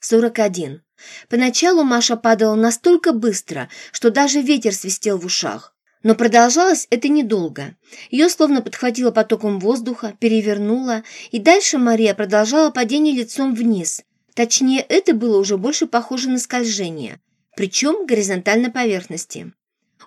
41. Поначалу Маша падала настолько быстро, что даже ветер свистел в ушах. Но продолжалось это недолго. Ее словно подхватило потоком воздуха, перевернуло, и дальше Мария продолжала падение лицом вниз. Точнее, это было уже больше похоже на скольжение, причем горизонтально поверхности.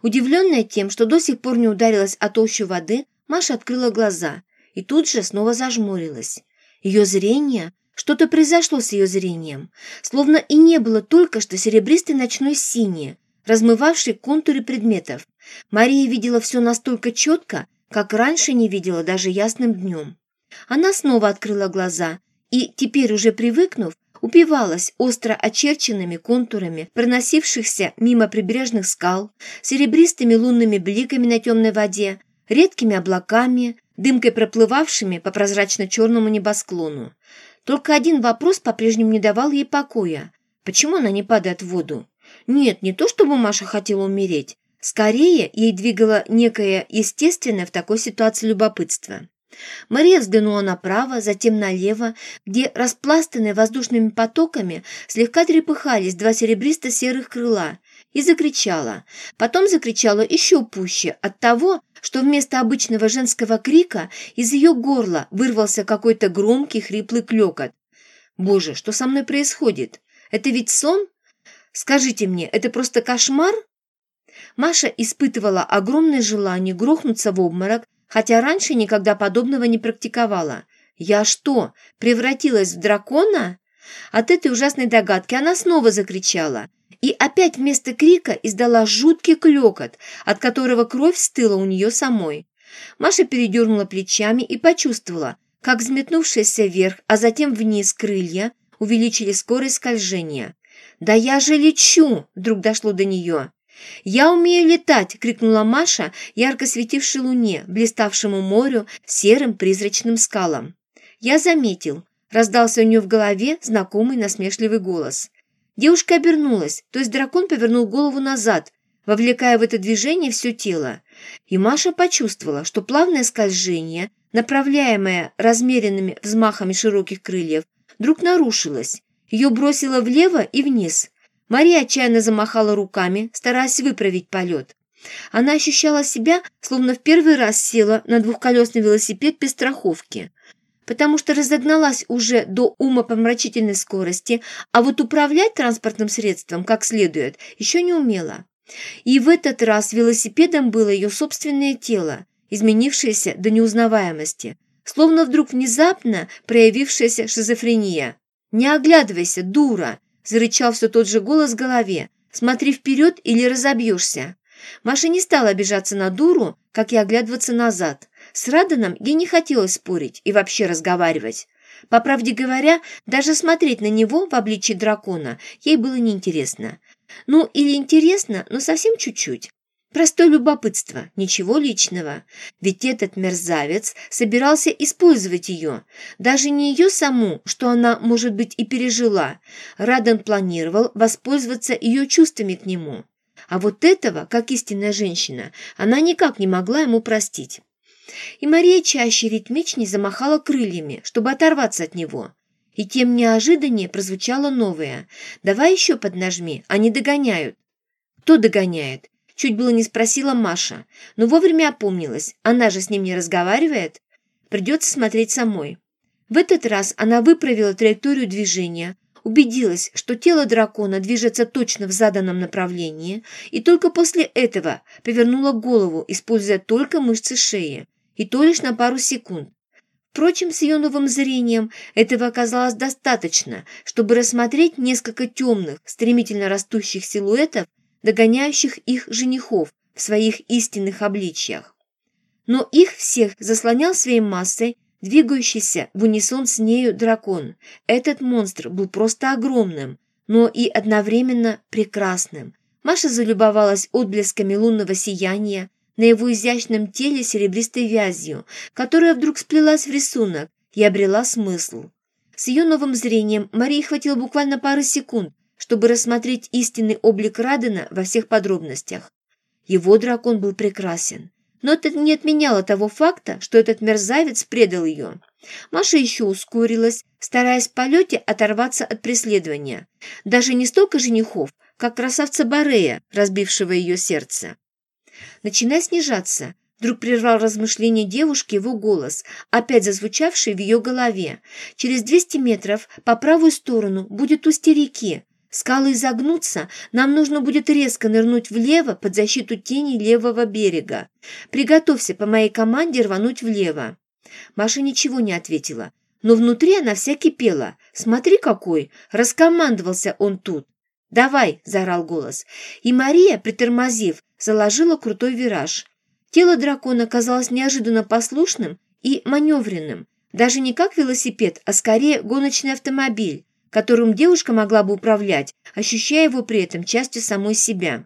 Удивленная тем, что до сих пор не ударилась о толщу воды, Маша открыла глаза и тут же снова зажмурилась. Ее зрение что-то произошло с ее зрением, словно и не было только что серебристой ночной синей, размывавшей контуры предметов. Мария видела все настолько четко, как раньше не видела даже ясным днем. Она снова открыла глаза и, теперь уже привыкнув, упивалась остро очерченными контурами проносившихся мимо прибрежных скал, серебристыми лунными бликами на темной воде, редкими облаками, дымкой проплывавшими по прозрачно-черному небосклону. Только один вопрос по-прежнему не давал ей покоя. Почему она не падает в воду? Нет, не то чтобы Маша хотела умереть. Скорее, ей двигало некое естественное в такой ситуации любопытство. Мария взглянула направо, затем налево, где, распластанные воздушными потоками, слегка трепыхались два серебристо-серых крыла, и закричала. Потом закричала еще пуще от того, что вместо обычного женского крика из ее горла вырвался какой-то громкий хриплый клекот. «Боже, что со мной происходит? Это ведь сон? Скажите мне, это просто кошмар?» Маша испытывала огромное желание грохнуться в обморок, хотя раньше никогда подобного не практиковала. «Я что, превратилась в дракона?» От этой ужасной догадки она снова закричала – и опять вместо крика издала жуткий клёкот, от которого кровь стыла у нее самой. Маша передернула плечами и почувствовала, как взметнувшиеся вверх, а затем вниз крылья увеличили скорость скольжения. «Да я же лечу!» – вдруг дошло до нее. «Я умею летать!» – крикнула Маша, ярко светившей луне, блиставшему морю, серым призрачным скалам. «Я заметил», – раздался у нее в голове знакомый насмешливый голос. Девушка обернулась, то есть дракон повернул голову назад, вовлекая в это движение все тело. И Маша почувствовала, что плавное скольжение, направляемое размеренными взмахами широких крыльев, вдруг нарушилось. Ее бросило влево и вниз. Мария отчаянно замахала руками, стараясь выправить полет. Она ощущала себя, словно в первый раз села на двухколесный велосипед без страховки потому что разогналась уже до умопомрачительной скорости, а вот управлять транспортным средством как следует еще не умела. И в этот раз велосипедом было ее собственное тело, изменившееся до неузнаваемости, словно вдруг внезапно проявившаяся шизофрения. «Не оглядывайся, дура!» – зарычал все тот же голос в голове. «Смотри вперед или разобьешься!» Маша не стала обижаться на дуру, как и оглядываться назад – с Раданом ей не хотелось спорить и вообще разговаривать. По правде говоря, даже смотреть на него в обличии дракона ей было неинтересно. Ну, или интересно, но совсем чуть-чуть. Простое любопытство, ничего личного. Ведь этот мерзавец собирался использовать ее. Даже не ее саму, что она, может быть, и пережила. Радан планировал воспользоваться ее чувствами к нему. А вот этого, как истинная женщина, она никак не могла ему простить. И Мария чаще ритмичнее замахала крыльями, чтобы оторваться от него. И тем неожиданнее прозвучало новое. «Давай еще поднажми, они догоняют». «Кто догоняет?» Чуть было не спросила Маша, но вовремя опомнилась. Она же с ним не разговаривает. Придется смотреть самой. В этот раз она выправила траекторию движения, убедилась, что тело дракона движется точно в заданном направлении, и только после этого повернула голову, используя только мышцы шеи и то лишь на пару секунд. Впрочем, с ее новым зрением этого оказалось достаточно, чтобы рассмотреть несколько темных, стремительно растущих силуэтов, догоняющих их женихов в своих истинных обличьях. Но их всех заслонял своей массой двигающийся в унисон с нею дракон. Этот монстр был просто огромным, но и одновременно прекрасным. Маша залюбовалась отблесками лунного сияния, на его изящном теле серебристой вязью, которая вдруг сплелась в рисунок и обрела смысл. С ее новым зрением Марии хватило буквально пары секунд, чтобы рассмотреть истинный облик Радена во всех подробностях. Его дракон был прекрасен, но это не отменяло того факта, что этот мерзавец предал ее. Маша еще ускорилась, стараясь в полете оторваться от преследования. Даже не столько женихов, как красавца Барея, разбившего ее сердце. Начиная снижаться, вдруг прервал размышления девушки его голос, опять зазвучавший в ее голове. Через 200 метров по правую сторону будет устье реки. Скалы изогнутся, нам нужно будет резко нырнуть влево под защиту тени левого берега. Приготовься по моей команде рвануть влево. Маша ничего не ответила, но внутри она вся кипела. «Смотри какой!» – раскомандовался он тут. «Давай!» – заорал голос. И Мария, притормозив, заложила крутой вираж. Тело дракона казалось неожиданно послушным и маневренным. Даже не как велосипед, а скорее гоночный автомобиль, которым девушка могла бы управлять, ощущая его при этом частью самой себя.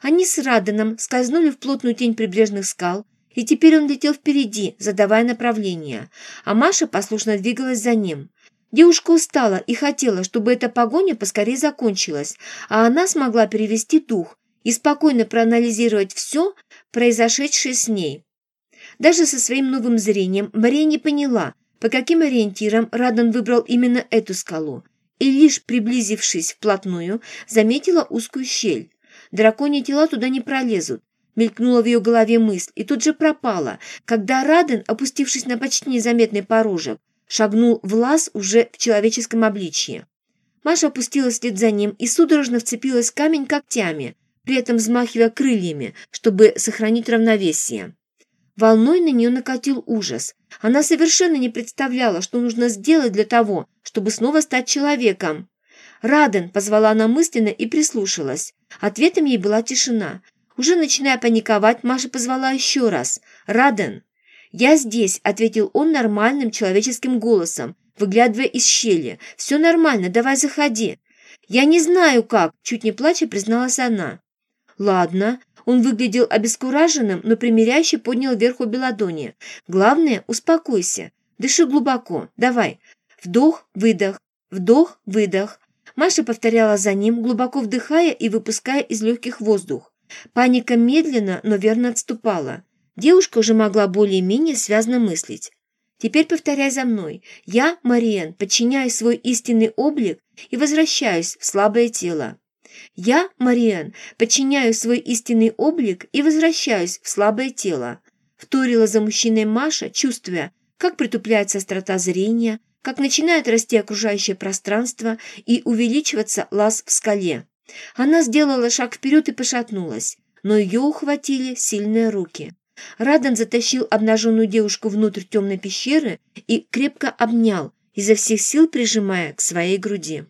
Они с Раденом скользнули в плотную тень прибрежных скал, и теперь он летел впереди, задавая направление, а Маша послушно двигалась за ним. Девушка устала и хотела, чтобы эта погоня поскорее закончилась, а она смогла перевести дух и спокойно проанализировать все, произошедшее с ней. Даже со своим новым зрением Мария не поняла, по каким ориентирам Радан выбрал именно эту скалу, и лишь приблизившись вплотную, заметила узкую щель. Драконьи тела туда не пролезут, мелькнула в ее голове мысль и тут же пропала, когда Раден, опустившись на почти незаметный порожек, шагнул в лаз уже в человеческом обличье. Маша опустилась вслед за ним и судорожно вцепилась в камень когтями, при этом взмахивая крыльями, чтобы сохранить равновесие. Волной на нее накатил ужас. Она совершенно не представляла, что нужно сделать для того, чтобы снова стать человеком. «Раден!» – позвала она мысленно и прислушалась. Ответом ей была тишина. Уже начиная паниковать, Маша позвала еще раз. «Раден!» «Я здесь», — ответил он нормальным человеческим голосом, выглядывая из щели. «Все нормально, давай заходи». «Я не знаю как», — чуть не плача призналась она. «Ладно». Он выглядел обескураженным, но примиряюще поднял вверх обе ладони. «Главное, успокойся. Дыши глубоко. Давай. Вдох, выдох. Вдох, выдох». Маша повторяла за ним, глубоко вдыхая и выпуская из легких воздух. Паника медленно, но верно отступала. Девушка уже могла более-менее связно мыслить. Теперь повторяй за мной. Я, Мариен, подчиняю свой истинный облик и возвращаюсь в слабое тело. Я, Мариен, подчиняю свой истинный облик и возвращаюсь в слабое тело. Вторила за мужчиной Маша, чувствуя, как притупляется острота зрения, как начинает расти окружающее пространство и увеличиваться лаз в скале. Она сделала шаг вперед и пошатнулась, но ее ухватили сильные руки. Радан затащил обнаженную девушку внутрь темной пещеры и крепко обнял, изо всех сил прижимая к своей груди.